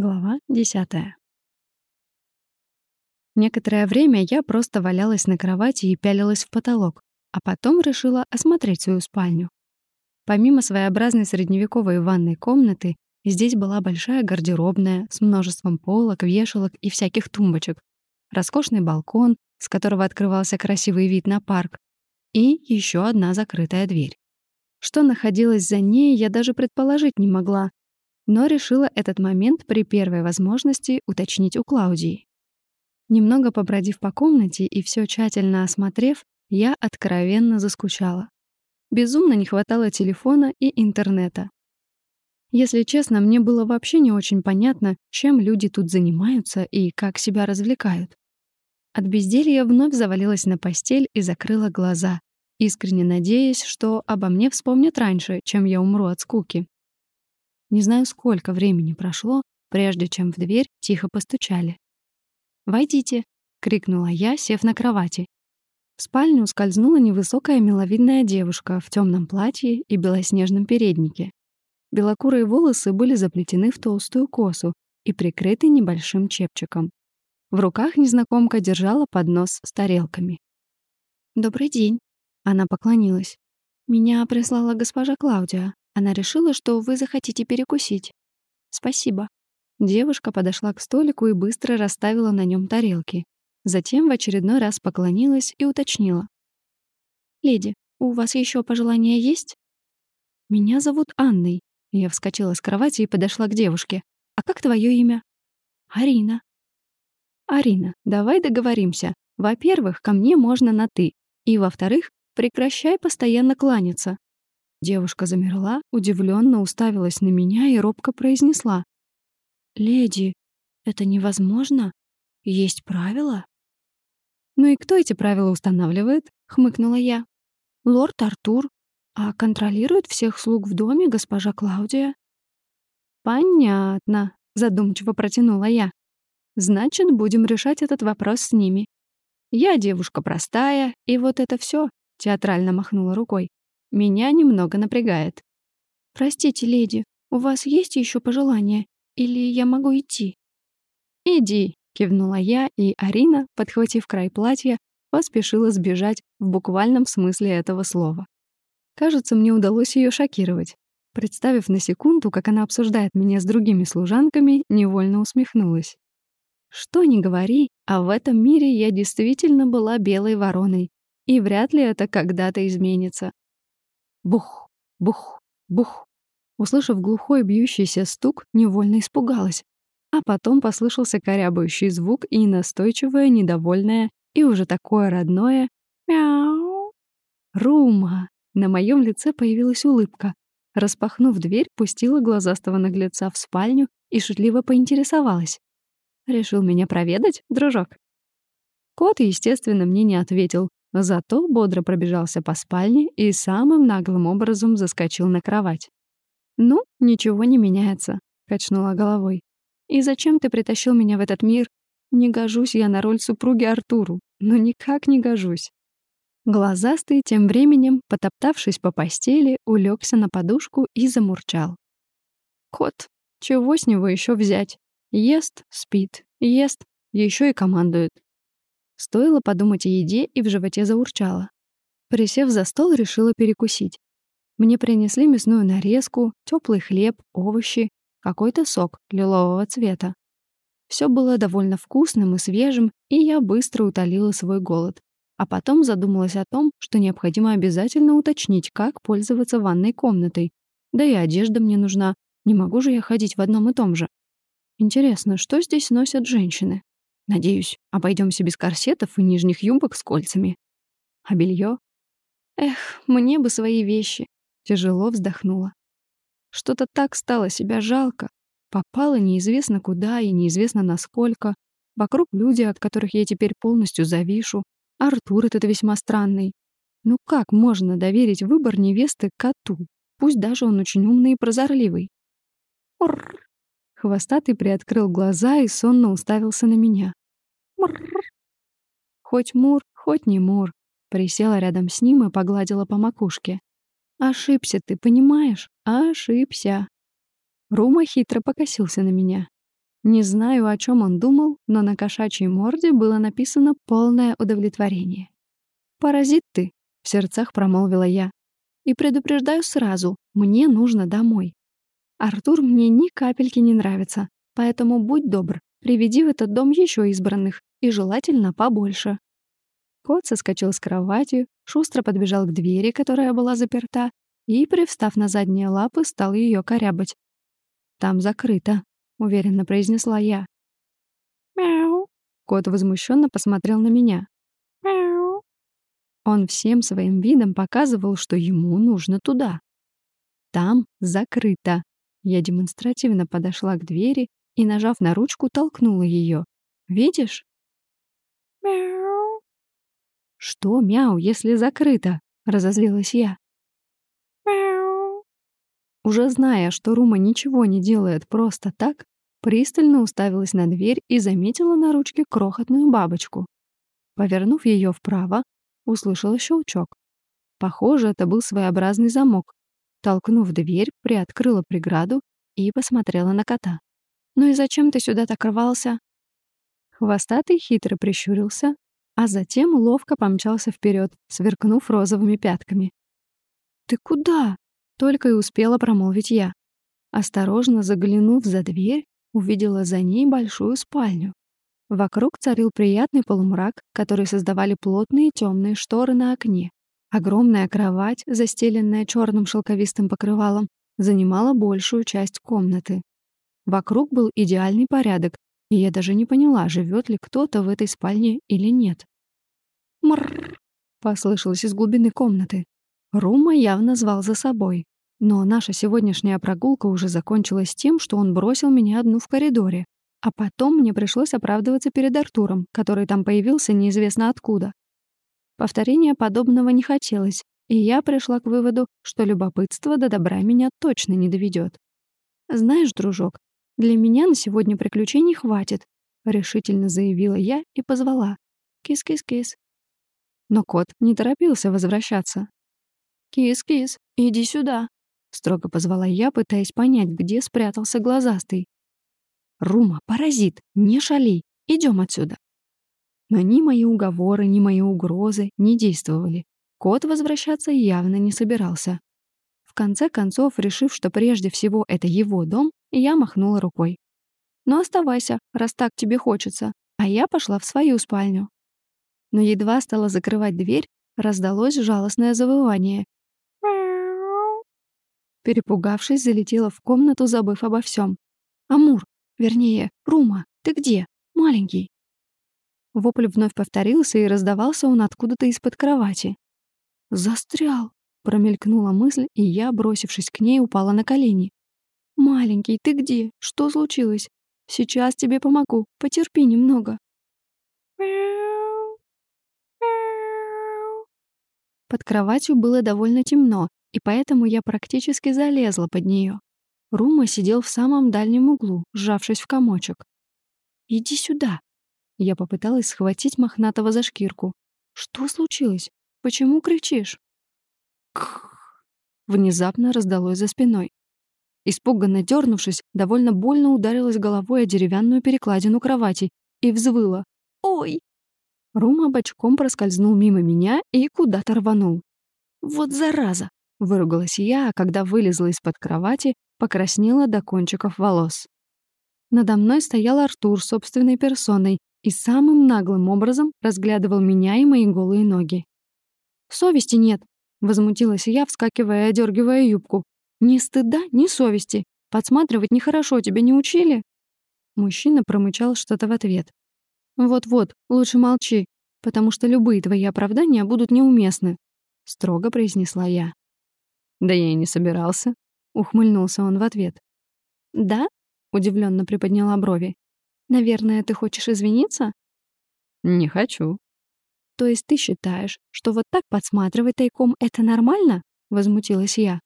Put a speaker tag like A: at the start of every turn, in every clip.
A: Глава десятая. Некоторое время я просто валялась на кровати и пялилась в потолок, а потом решила осмотреть свою спальню. Помимо своеобразной средневековой ванной комнаты, здесь была большая гардеробная с множеством полок, вешалок и всяких тумбочек, роскошный балкон, с которого открывался красивый вид на парк, и еще одна закрытая дверь. Что находилось за ней, я даже предположить не могла, но решила этот момент при первой возможности уточнить у Клаудии. Немного побродив по комнате и все тщательно осмотрев, я откровенно заскучала. Безумно не хватало телефона и интернета. Если честно, мне было вообще не очень понятно, чем люди тут занимаются и как себя развлекают. От безделья вновь завалилась на постель и закрыла глаза, искренне надеясь, что обо мне вспомнят раньше, чем я умру от скуки. Не знаю, сколько времени прошло, прежде чем в дверь тихо постучали. «Войдите!» — крикнула я, сев на кровати. В спальню скользнула невысокая миловидная девушка в темном платье и белоснежном переднике. Белокурые волосы были заплетены в толстую косу и прикрыты небольшим чепчиком. В руках незнакомка держала поднос с тарелками. «Добрый день!» — она поклонилась. «Меня прислала госпожа Клаудия. Она решила, что вы захотите перекусить. Спасибо. Девушка подошла к столику и быстро расставила на нем тарелки. Затем в очередной раз поклонилась и уточнила. «Леди, у вас еще пожелания есть?» «Меня зовут Анной». Я вскочила с кровати и подошла к девушке. «А как твое имя?» «Арина». «Арина, давай договоримся. Во-первых, ко мне можно на «ты». И, во-вторых, прекращай постоянно кланяться. Девушка замерла, удивленно уставилась на меня и робко произнесла. «Леди, это невозможно? Есть правила?» «Ну и кто эти правила устанавливает?» — хмыкнула я. «Лорд Артур. А контролирует всех слуг в доме госпожа Клаудия?» «Понятно», — задумчиво протянула я. «Значит, будем решать этот вопрос с ними. Я девушка простая, и вот это все, театрально махнула рукой меня немного напрягает. «Простите, леди, у вас есть еще пожелания? Или я могу идти?» «Иди», — кивнула я, и Арина, подхватив край платья, поспешила сбежать в буквальном смысле этого слова. Кажется, мне удалось ее шокировать. Представив на секунду, как она обсуждает меня с другими служанками, невольно усмехнулась. Что ни говори, а в этом мире я действительно была белой вороной, и вряд ли это когда-то изменится. Бух, бух, бух. Услышав глухой бьющийся стук, невольно испугалась. А потом послышался корябающий звук и настойчивое, недовольное и уже такое родное «мяу». «Рума!» На моем лице появилась улыбка. Распахнув дверь, пустила глазастого наглеца в спальню и шутливо поинтересовалась. «Решил меня проведать, дружок?» Кот, естественно, мне не ответил, Зато бодро пробежался по спальне и самым наглым образом заскочил на кровать. «Ну, ничего не меняется», — качнула головой. «И зачем ты притащил меня в этот мир? Не гожусь я на роль супруги Артуру. Ну никак не гожусь». Глазастый тем временем, потоптавшись по постели, улегся на подушку и замурчал. Кот, чего с него еще взять? Ест, спит, ест, еще и командует. Стоило подумать о еде, и в животе заурчало. Присев за стол, решила перекусить. Мне принесли мясную нарезку, теплый хлеб, овощи, какой-то сок лилового цвета. Все было довольно вкусным и свежим, и я быстро утолила свой голод. А потом задумалась о том, что необходимо обязательно уточнить, как пользоваться ванной комнатой. Да и одежда мне нужна. Не могу же я ходить в одном и том же. Интересно, что здесь носят женщины? Надеюсь, обойдемся без корсетов и нижних юбок с кольцами. А белье? Эх, мне бы свои вещи. Тяжело вздохнула. Что-то так стало себя жалко. Попала неизвестно куда и неизвестно насколько. Вокруг люди, от которых я теперь полностью завишу. Артур этот весьма странный. Ну как можно доверить выбор невесты коту? Пусть даже он очень умный и прозорливый. Орр! Хвостатый приоткрыл глаза и сонно уставился на меня. Мур. Хоть Мур, хоть не Мур. Присела рядом с ним и погладила по макушке. Ошибся ты, понимаешь? Ошибся. Рума хитро покосился на меня. Не знаю, о чем он думал, но на кошачьей морде было написано полное удовлетворение. «Паразит ты», — в сердцах промолвила я. «И предупреждаю сразу, мне нужно домой. Артур мне ни капельки не нравится, поэтому будь добр, приведи в этот дом еще избранных, и желательно побольше». Кот соскочил с кровати, шустро подбежал к двери, которая была заперта, и, привстав на задние лапы, стал ее корябать. «Там закрыто», — уверенно произнесла я. «Мяу». Кот возмущенно посмотрел на меня. «Мяу». Он всем своим видом показывал, что ему нужно туда. «Там закрыто». Я демонстративно подошла к двери и, нажав на ручку, толкнула ее. «Видишь?» «Мяу». «Что мяу, если закрыто?» — разозлилась я. Уже зная, что Рума ничего не делает просто так, пристально уставилась на дверь и заметила на ручке крохотную бабочку. Повернув ее вправо, услышала щелчок. Похоже, это был своеобразный замок. Толкнув дверь, приоткрыла преграду и посмотрела на кота. «Ну и зачем ты сюда так рвался?» Хвостатый хитро прищурился, а затем ловко помчался вперед, сверкнув розовыми пятками. «Ты куда?» Только и успела промолвить я. Осторожно заглянув за дверь, увидела за ней большую спальню. Вокруг царил приятный полумрак, который создавали плотные темные шторы на окне. Огромная кровать, застеленная черным шелковистым покрывалом, занимала большую часть комнаты. Вокруг был идеальный порядок, и я даже не поняла, живет ли кто-то в этой спальне или нет. «Мрррр!» — послышалось из глубины комнаты. Рума явно звал за собой. Но наша сегодняшняя прогулка уже закончилась тем, что он бросил меня одну в коридоре. А потом мне пришлось оправдываться перед Артуром, который там появился неизвестно откуда. Повторения подобного не хотелось, и я пришла к выводу, что любопытство до добра меня точно не доведет. «Знаешь, дружок, для меня на сегодня приключений хватит», — решительно заявила я и позвала. «Кис-кис-кис». Но кот не торопился возвращаться. «Кис-кис, иди сюда», — строго позвала я, пытаясь понять, где спрятался глазастый. «Рума, паразит, не шали, идем отсюда». Но ни мои уговоры, ни мои угрозы не действовали. Кот возвращаться явно не собирался. В конце концов, решив, что прежде всего это его дом, я махнула рукой. «Ну оставайся, раз так тебе хочется», а я пошла в свою спальню. Но едва стала закрывать дверь, раздалось жалостное завывание, Перепугавшись, залетела в комнату, забыв обо всем. «Амур! Вернее, Рума! Ты где? Маленький!» Вопль вновь повторился, и раздавался он откуда-то из-под кровати. «Застрял!» — промелькнула мысль, и я, бросившись к ней, упала на колени. «Маленький, ты где? Что случилось? Сейчас тебе помогу. Потерпи немного». Под кроватью было довольно темно, и поэтому я практически залезла под нее. Рума сидел в самом дальнем углу, сжавшись в комочек. «Иди сюда!» Я попыталась схватить Мохнатого за шкирку. «Что случилось? Почему кричишь?» Внезапно раздалось за спиной. Испуганно дернувшись, довольно больно ударилась головой о деревянную перекладину кровати и взвыла. «Ой!» Рума бочком проскользнул мимо меня и куда-то рванул. «Вот зараза!» Выругалась я, а когда вылезла из-под кровати, покраснела до кончиков волос. Надо мной стоял Артур собственной персоной и самым наглым образом разглядывал меня и мои голые ноги. «Совести нет», — возмутилась я, вскакивая и одергивая юбку. «Ни стыда, ни совести. Подсматривать нехорошо, тебя не учили?» Мужчина промычал что-то в ответ. «Вот-вот, лучше молчи, потому что любые твои оправдания будут неуместны», — строго произнесла я. «Да я и не собирался», — ухмыльнулся он в ответ. «Да?» — удивленно приподняла брови. «Наверное, ты хочешь извиниться?» «Не хочу». «То есть ты считаешь, что вот так подсматривать тайком — это нормально?» — возмутилась я.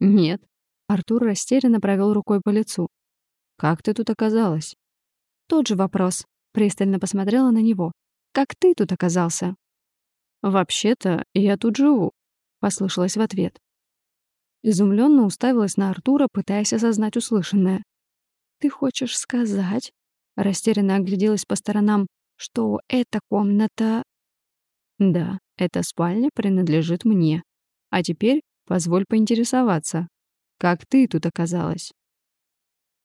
A: «Нет». Артур растерянно провел рукой по лицу. «Как ты тут оказалась?» «Тот же вопрос», — пристально посмотрела на него. «Как ты тут оказался?» «Вообще-то я тут живу», — послышалось в ответ. Изумленно уставилась на Артура, пытаясь осознать услышанное. Ты хочешь сказать, растерянно огляделась по сторонам, что эта комната...
B: Да, эта спальня принадлежит мне. А теперь позволь поинтересоваться, как ты тут оказалась?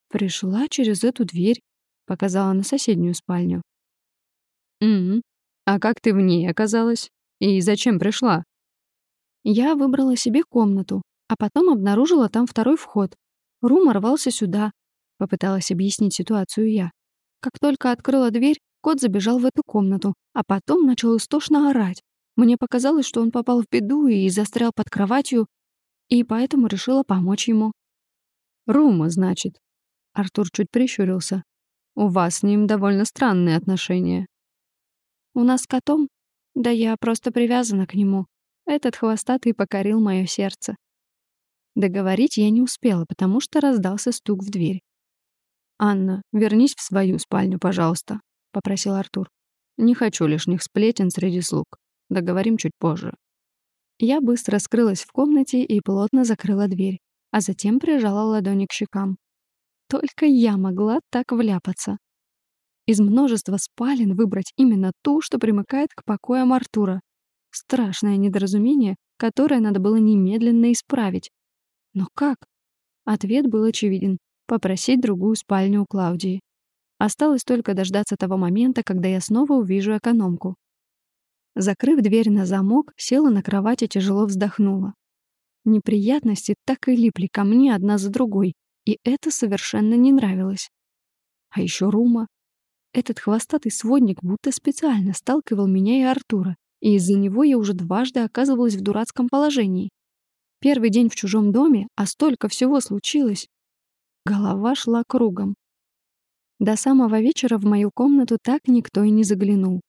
A: Пришла через эту дверь, показала на соседнюю спальню.
B: Угу. А как ты в ней оказалась? И зачем пришла?
A: Я выбрала себе комнату, а потом обнаружила там второй вход. Рум рвался сюда. Попыталась объяснить ситуацию я. Как только открыла дверь, кот забежал в эту комнату, а потом начал истошно орать. Мне показалось, что он попал в беду и застрял под кроватью, и поэтому решила помочь ему.
B: «Рума, значит?» Артур чуть прищурился. «У вас с ним довольно странные отношения».
A: «У нас с котом? Да я просто привязана к нему. Этот хвостатый покорил мое сердце». Договорить я не успела, потому что раздался стук в дверь.
B: «Анна, вернись в свою спальню, пожалуйста», — попросил Артур. «Не хочу лишних сплетен среди слуг. Договорим чуть позже».
A: Я быстро скрылась в комнате и плотно закрыла дверь, а затем прижала ладони к щекам. Только я могла так вляпаться. Из множества спален выбрать именно ту, что примыкает к покоям Артура. Страшное недоразумение, которое надо было немедленно исправить. Но как? Ответ был очевиден — попросить другую спальню у Клаудии. Осталось только дождаться того момента, когда я снова увижу экономку. Закрыв дверь на замок, села на кровать и тяжело вздохнула. Неприятности так и липли ко мне одна за другой, и это совершенно не нравилось. А еще Рума. Этот хвостатый сводник будто специально сталкивал меня и Артура, и из-за него я уже дважды оказывалась в дурацком положении. Первый день в чужом доме, а столько всего случилось. Голова шла кругом. До самого вечера в мою комнату так никто и не заглянул.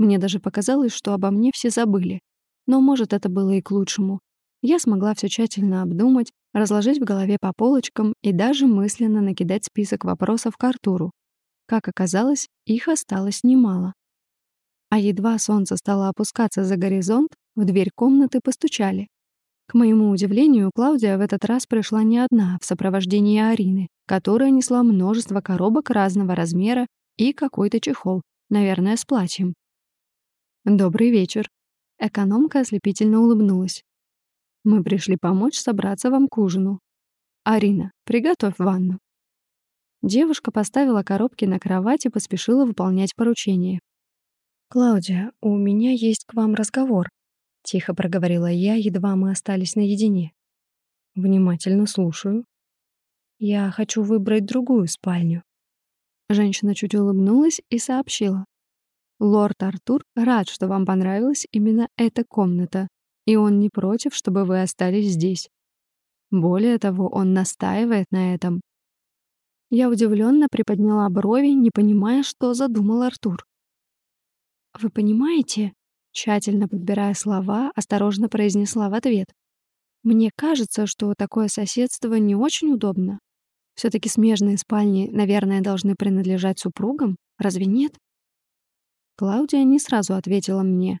A: Мне даже показалось, что обо мне все забыли. Но, может, это было и к лучшему. Я смогла все тщательно обдумать, разложить в голове по полочкам и даже мысленно накидать список вопросов к Артуру. Как оказалось, их осталось немало. А едва солнце стало опускаться за горизонт, в дверь комнаты постучали. К моему удивлению, Клаудия в этот раз пришла не одна, в сопровождении Арины, которая несла множество коробок разного размера и какой-то чехол, наверное, с платьем. «Добрый вечер». Экономка ослепительно улыбнулась. «Мы пришли помочь собраться вам к ужину. Арина, приготовь ванну». Девушка поставила коробки на кровать и поспешила выполнять поручение. «Клаудия, у меня есть к вам разговор», — тихо проговорила я, едва мы остались наедине. «Внимательно слушаю». «Я хочу выбрать другую спальню». Женщина чуть улыбнулась и сообщила. Лорд Артур рад, что вам понравилась именно эта комната, и он не против, чтобы вы остались здесь. Более того, он настаивает на этом. Я удивленно приподняла брови, не понимая, что задумал Артур. «Вы понимаете?» Тщательно подбирая слова, осторожно произнесла в ответ. «Мне кажется, что такое соседство не очень удобно. все таки смежные спальни, наверное, должны принадлежать супругам, разве нет?» Клаудия не сразу ответила мне.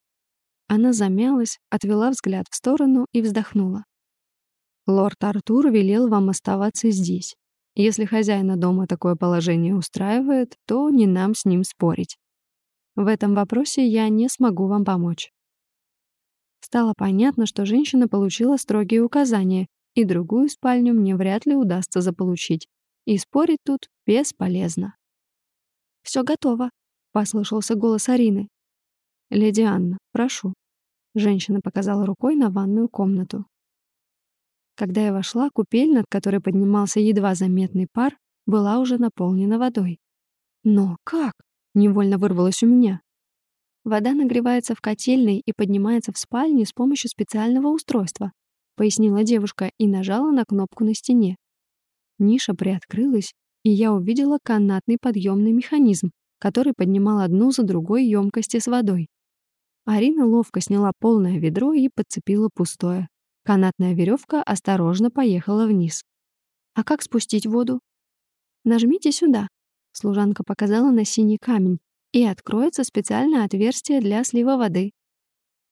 A: Она замялась, отвела взгляд в сторону и вздохнула. «Лорд Артур велел вам оставаться здесь. Если хозяина дома такое положение устраивает, то не нам с ним спорить. В этом вопросе я не смогу вам помочь». Стало понятно, что женщина получила строгие указания, и другую спальню мне вряд ли удастся заполучить. И спорить тут бесполезно. «Все готово», — послышался голос Арины. «Леди Анна, прошу». Женщина показала рукой на ванную комнату. Когда я вошла, купель, над которой поднимался едва заметный пар, была уже наполнена водой. «Но как?» — невольно вырвалось у меня. «Вода нагревается в котельной и поднимается в спальне с помощью специального устройства», — пояснила девушка и нажала на кнопку на стене. Ниша приоткрылась, и я увидела канатный подъемный механизм, который поднимал одну за другой емкости с водой. Арина ловко сняла полное ведро и подцепила пустое. Канатная веревка осторожно поехала вниз. «А как спустить воду?» «Нажмите сюда», — служанка показала на синий камень, и откроется специальное отверстие для слива воды.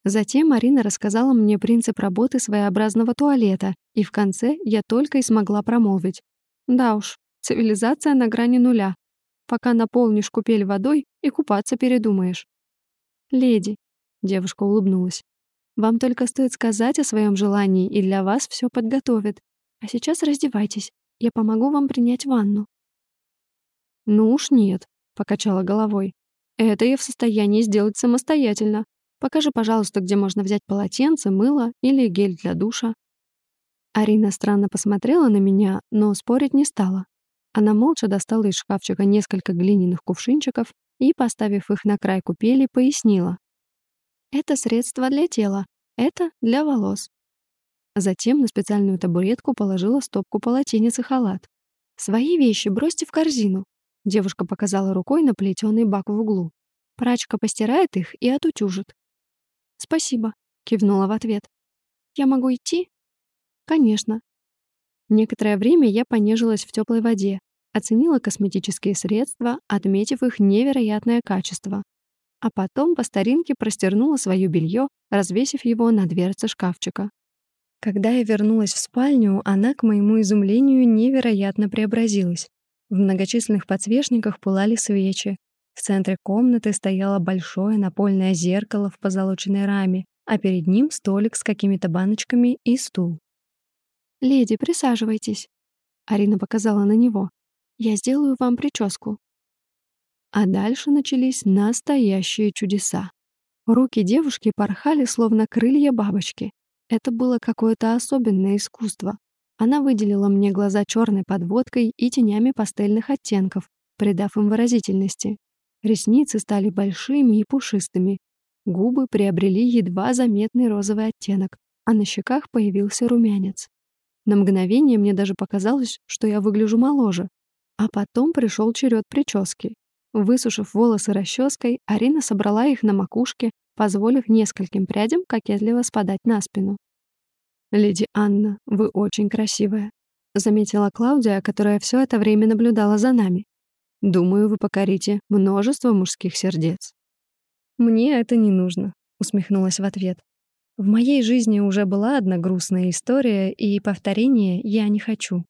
A: Затем Марина рассказала мне принцип работы своеобразного туалета, и в конце я только и смогла промолвить. «Да уж, Цивилизация на грани нуля. Пока наполнишь купель водой и купаться передумаешь. «Леди», — девушка улыбнулась, «вам только стоит сказать о своем желании, и для вас все подготовят. А сейчас раздевайтесь, я помогу вам принять ванну».
B: «Ну уж нет», — покачала головой. «Это я в состоянии сделать самостоятельно. Покажи, пожалуйста, где можно взять полотенце, мыло или гель для душа».
A: Арина странно посмотрела на меня, но спорить не стала. Она молча достала из шкафчика несколько глиняных кувшинчиков и, поставив их на край купели, пояснила. «Это средство для тела, это для волос». Затем на специальную табуретку положила стопку полотенец и халат. «Свои вещи бросьте в корзину», — девушка показала рукой на плетеный бак в углу. «Прачка постирает их и отутюжит». «Спасибо», — кивнула в ответ. «Я могу идти?» «Конечно». Некоторое время я понежилась в теплой воде, оценила косметические средства, отметив их невероятное качество. А потом по старинке простернула свое белье, развесив его на дверце шкафчика. Когда я вернулась в спальню, она, к моему изумлению, невероятно преобразилась. В многочисленных подсвечниках пылали свечи. В центре комнаты стояло большое напольное зеркало в позолоченной раме, а перед ним столик с какими-то баночками и стул. «Леди, присаживайтесь», — Арина показала на него. Я сделаю вам прическу». А дальше начались настоящие чудеса. Руки девушки порхали, словно крылья бабочки. Это было какое-то особенное искусство. Она выделила мне глаза черной подводкой и тенями пастельных оттенков, придав им выразительности. Ресницы стали большими и пушистыми. Губы приобрели едва заметный розовый оттенок, а на щеках появился румянец. На мгновение мне даже показалось, что я выгляжу моложе, а потом пришел черед прически. Высушив волосы расческой, Арина собрала их на макушке, позволив нескольким прядям кокетливо спадать на спину. «Леди Анна, вы очень красивая», — заметила Клаудия, которая все это время наблюдала за нами. «Думаю, вы покорите множество мужских сердец». «Мне это не нужно», — усмехнулась в ответ. «В моей жизни уже была одна грустная история, и повторения я не хочу».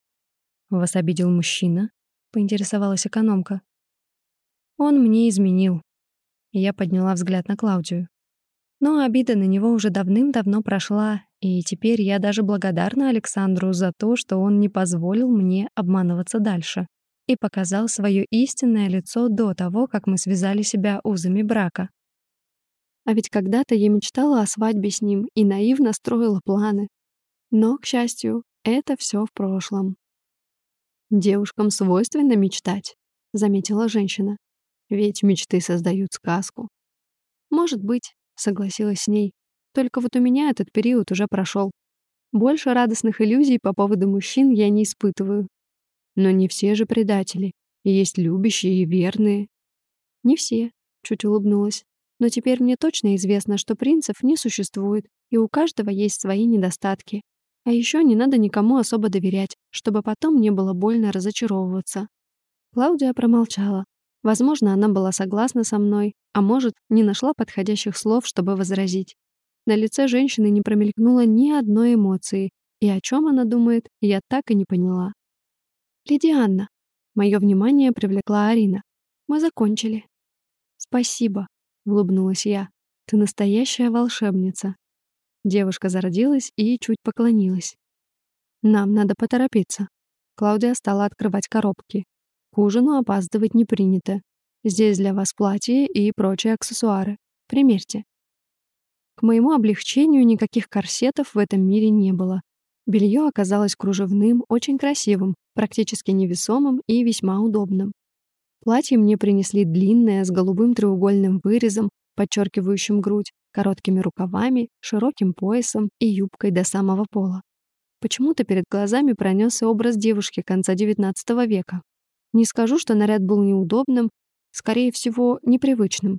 A: «Вас обидел мужчина?» — поинтересовалась экономка. «Он мне изменил». Я подняла взгляд на Клаудию. Но обида на него уже давным-давно прошла, и теперь я даже благодарна Александру за то, что он не позволил мне обманываться дальше и показал свое истинное лицо до того, как мы связали себя узами брака. А ведь когда-то я мечтала о свадьбе с ним и наивно строила планы. Но, к счастью, это все в прошлом. «Девушкам свойственно мечтать», — заметила женщина. «Ведь мечты создают сказку». «Может быть», — согласилась с ней. «Только вот у меня этот период уже прошел. Больше радостных иллюзий по поводу мужчин я не испытываю. Но не все же предатели. Есть любящие и верные». «Не все», — чуть улыбнулась. «Но теперь мне точно известно, что принцев не существует, и у каждого есть свои недостатки. А еще не надо никому особо доверять, чтобы потом не было больно разочаровываться. Клаудия промолчала. Возможно, она была согласна со мной, а может, не нашла подходящих слов, чтобы возразить. На лице женщины не промелькнуло ни одной эмоции, и о чем она думает, я так и не поняла. «Леди Анна», — мое внимание привлекла Арина. «Мы закончили». «Спасибо», — улыбнулась я. «Ты настоящая волшебница. Девушка зародилась и чуть поклонилась. «Нам надо поторопиться». Клаудия стала открывать коробки. «К ужину опаздывать не принято. Здесь для вас платье и прочие аксессуары. Примерьте». К моему облегчению никаких корсетов в этом мире не было. Белье оказалось кружевным, очень красивым, практически невесомым и весьма удобным. Платье мне принесли длинное, с голубым треугольным вырезом, подчеркивающим грудь, короткими рукавами, широким поясом и юбкой до самого пола. Почему-то перед глазами пронесся образ девушки конца XIX века. Не скажу, что наряд был неудобным, скорее всего, непривычным.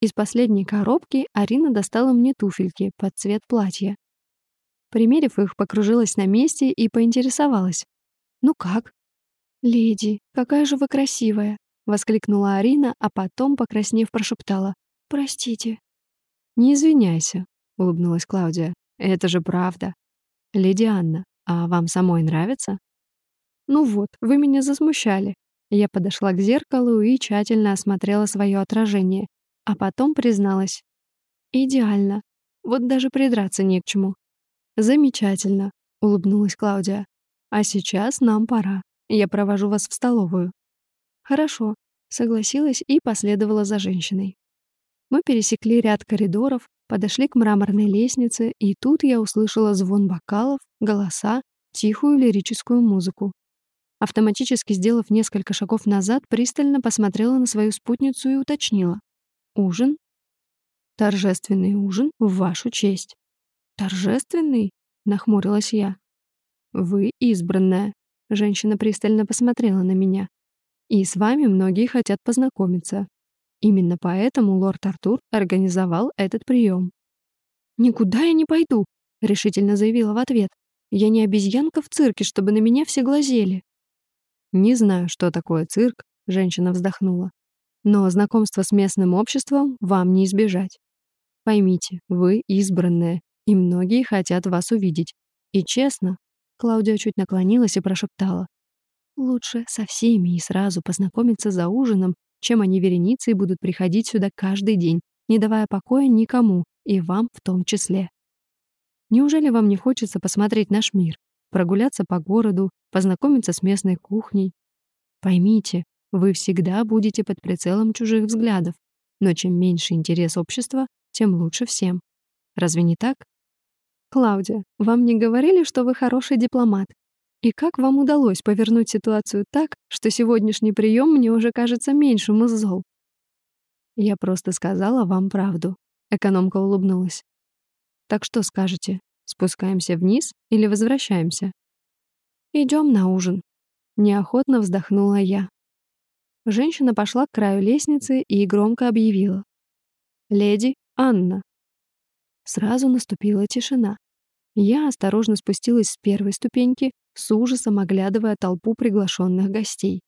A: Из последней коробки Арина достала мне туфельки под цвет платья. Примерив их, покружилась на месте и поинтересовалась. «Ну как?» «Леди, какая же вы красивая!» — воскликнула Арина, а потом, покраснев, прошептала. «Простите».
B: «Не извиняйся», — улыбнулась Клаудия. «Это же правда. Леди Анна, а вам самой нравится?» Ну вот, вы меня засмущали. Я подошла к зеркалу и тщательно осмотрела свое отражение, а потом призналась. Идеально. Вот даже придраться не к чему. Замечательно, улыбнулась Клаудия. А сейчас нам пора. Я провожу вас в столовую. Хорошо, согласилась и последовала за женщиной. Мы пересекли ряд коридоров, подошли к мраморной лестнице, и тут я услышала звон бокалов, голоса, тихую лирическую музыку. Автоматически сделав несколько шагов назад, пристально посмотрела на свою спутницу и уточнила. «Ужин?» «Торжественный ужин в вашу честь». «Торжественный?» — нахмурилась я. «Вы избранная», — женщина пристально посмотрела на меня. «И с вами многие хотят познакомиться. Именно поэтому лорд Артур организовал этот прием». «Никуда я не пойду», — решительно заявила в ответ. «Я не обезьянка в цирке, чтобы на меня все глазели». «Не знаю, что такое цирк», — женщина вздохнула. «Но знакомство с местным обществом вам не избежать. Поймите, вы избранная, и многие хотят вас увидеть. И честно...» Клаудия чуть наклонилась и прошептала. «Лучше со всеми и сразу познакомиться за ужином, чем они вереницей будут приходить сюда каждый день, не давая покоя никому, и вам в том числе. Неужели вам не хочется посмотреть наш мир, прогуляться по городу, познакомиться с местной кухней. Поймите, вы всегда будете под прицелом чужих взглядов, но чем меньше интерес общества, тем лучше всем. Разве не так? Клаудия, вам не говорили, что вы хороший дипломат? И как вам удалось повернуть ситуацию так, что сегодняшний прием мне уже кажется меньшим из зол? Я просто сказала вам правду. Экономка улыбнулась. Так что скажете? Спускаемся вниз или возвращаемся? Идем на ужин. Неохотно вздохнула я. Женщина пошла к краю лестницы и громко объявила. «Леди Анна». Сразу наступила тишина. Я осторожно спустилась с первой ступеньки, с ужасом оглядывая толпу приглашенных гостей.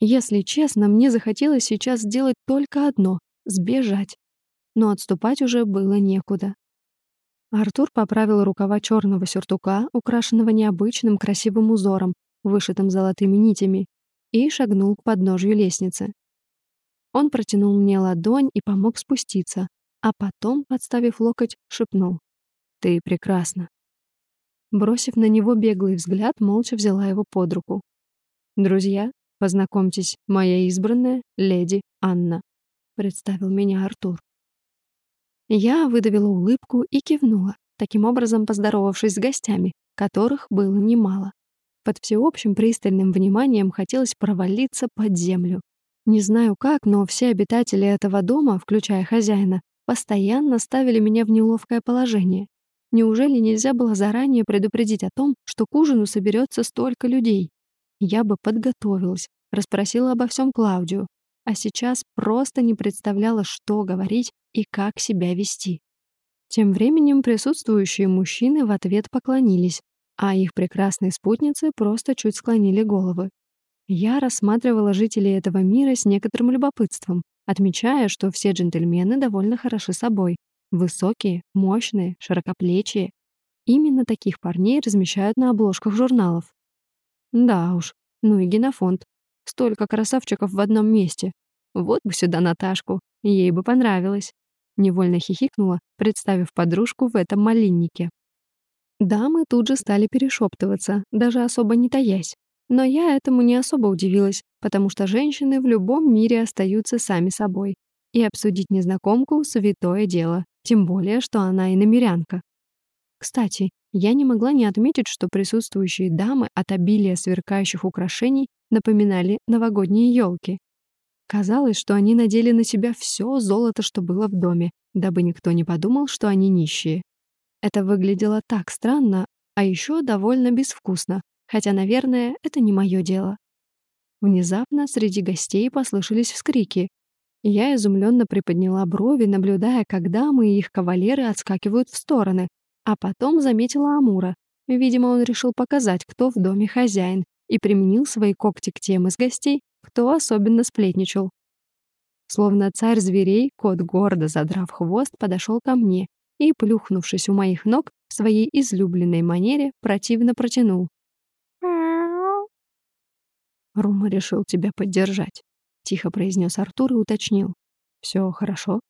B: Если честно, мне захотелось сейчас сделать только одно — сбежать. Но отступать уже было некуда. Артур поправил рукава черного сюртука, украшенного необычным красивым узором, вышитым золотыми нитями, и шагнул к подножью лестницы. Он протянул мне ладонь и помог спуститься, а потом, подставив локоть, шепнул. «Ты прекрасна». Бросив на него беглый взгляд, молча взяла его под руку. «Друзья, познакомьтесь, моя избранная леди Анна», — представил меня Артур. Я выдавила улыбку и кивнула, таким образом поздоровавшись с гостями, которых было немало. Под всеобщим пристальным вниманием хотелось провалиться под землю. Не знаю как, но все обитатели этого дома, включая хозяина, постоянно ставили меня в неловкое положение. Неужели нельзя было заранее предупредить о том, что к ужину соберется столько людей? Я бы подготовилась, расспросила обо всем Клаудию, а сейчас просто не представляла, что говорить и как себя вести. Тем временем присутствующие мужчины в ответ поклонились, а их прекрасные спутницы просто чуть склонили головы. Я рассматривала жителей этого мира с некоторым любопытством, отмечая, что все джентльмены довольно хороши собой. Высокие, мощные, широкоплечие. Именно таких парней размещают на обложках журналов. Да уж, ну и генофонд. Столько красавчиков в одном месте. Вот бы сюда Наташку, ей бы понравилось. Невольно хихикнула, представив подружку в этом малиннике. Дамы тут же стали перешептываться, даже особо не таясь. Но я этому не особо удивилась, потому что женщины в любом мире остаются сами собой. И обсудить незнакомку — святое дело, тем более, что она и намерянка. Кстати, я не могла не отметить, что присутствующие дамы от обилия сверкающих украшений напоминали новогодние елки. Казалось, что они надели на себя все золото, что было в доме, дабы никто не подумал, что они нищие. Это выглядело так странно, а еще довольно безвкусно, хотя, наверное, это не мое дело. Внезапно среди гостей послышались вскрики. Я изумленно приподняла брови, наблюдая, как дамы и их кавалеры отскакивают в стороны, а потом заметила Амура. Видимо, он решил показать, кто в доме хозяин, и применил свои когти к тем из гостей, кто особенно сплетничал. Словно царь зверей, кот, гордо задрав хвост, подошел ко мне и, плюхнувшись у моих ног, в своей излюбленной манере противно протянул. Рума решил тебя поддержать, тихо произнес Артур и уточнил. Все хорошо?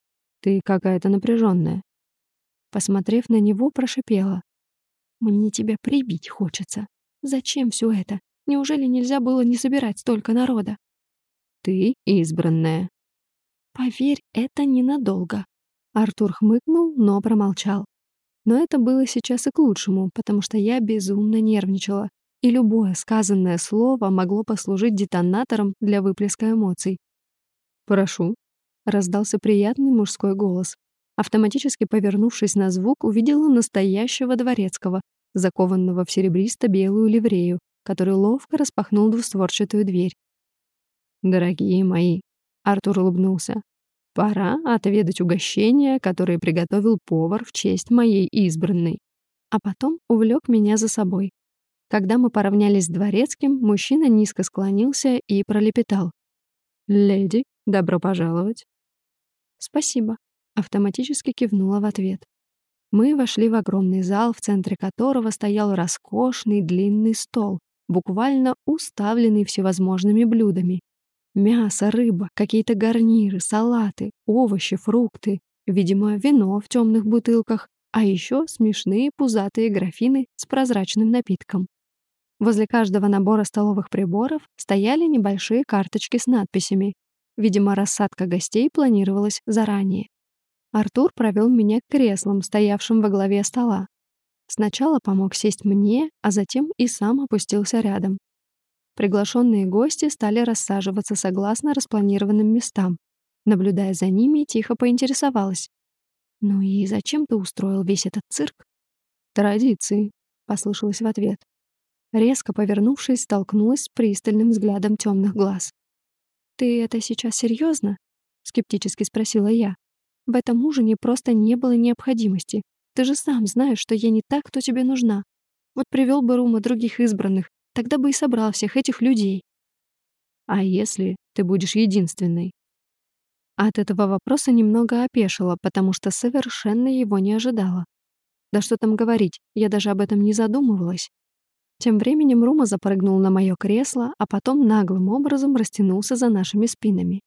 B: Ты какая-то напряженная. Посмотрев на него, прошипела. Мне тебя прибить хочется. Зачем все это? Неужели нельзя было не собирать столько народа? Ты избранная. Поверь, это ненадолго. Артур хмыкнул, но промолчал. Но это было сейчас и к лучшему, потому что я безумно нервничала, и любое сказанное слово могло послужить детонатором для выплеска эмоций. «Прошу», — раздался приятный мужской голос. Автоматически повернувшись на звук, увидела настоящего дворецкого, закованного в серебристо-белую ливрею, который ловко распахнул двустворчатую дверь. «Дорогие мои», — Артур улыбнулся, — «пора отведать угощение, которое приготовил повар в честь моей избранной». А потом увлек меня за собой. Когда мы поравнялись с дворецким, мужчина низко склонился и пролепетал. «Леди, добро пожаловать». «Спасибо», — автоматически кивнула в ответ. Мы вошли в огромный зал, в центре которого стоял роскошный длинный стол, буквально уставленный всевозможными блюдами. Мясо, рыба, какие-то гарниры, салаты, овощи, фрукты, видимо, вино в темных бутылках, а еще смешные пузатые графины с прозрачным напитком. Возле каждого набора столовых приборов стояли небольшие карточки с надписями. Видимо, рассадка гостей планировалась заранее. Артур провел меня к креслам, стоявшим во главе стола. Сначала помог сесть мне, а затем и сам опустился рядом. Приглашенные гости стали рассаживаться согласно распланированным местам. Наблюдая за ними, тихо поинтересовалась. «Ну и зачем ты устроил весь этот цирк?» «Традиции», — послышалось в ответ. Резко повернувшись, столкнулась с пристальным взглядом темных глаз. «Ты это сейчас серьезно? скептически спросила я. В этом ужине просто не было необходимости. Ты же сам знаешь, что я не так, кто тебе нужна. Вот привел бы Рума других избранных, тогда бы и собрал всех этих людей. А если ты будешь единственной? От этого вопроса немного опешила, потому что совершенно его не ожидала. Да что там говорить, я даже об этом не задумывалась. Тем временем Рума запрыгнул на мое кресло, а потом наглым образом растянулся за нашими спинами.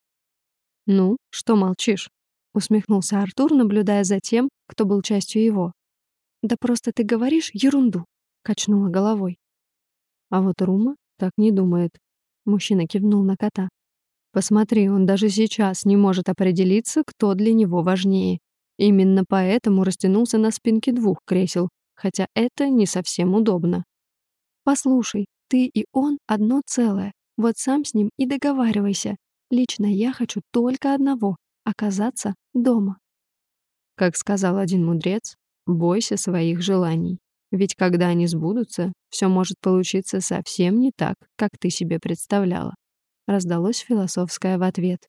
B: «Ну, что молчишь?» — усмехнулся Артур, наблюдая за тем, кто был частью его. «Да просто ты говоришь ерунду», — качнула головой. А вот Рума так не думает. Мужчина кивнул на кота. Посмотри, он даже сейчас не может определиться, кто для него важнее. Именно поэтому растянулся на спинке двух кресел, хотя это не совсем удобно. Послушай, ты и он одно целое. Вот сам с ним и договаривайся. Лично я хочу только одного оказаться дома. Как сказал один мудрец, бойся своих желаний. Ведь когда они сбудутся, все может получиться совсем не так, как ты себе представляла. Раздалось философское в ответ.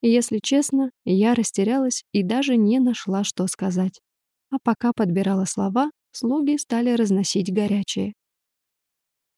B: Если честно, я растерялась и даже не нашла, что сказать. А пока подбирала слова, слуги стали разносить горячее.